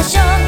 ましょう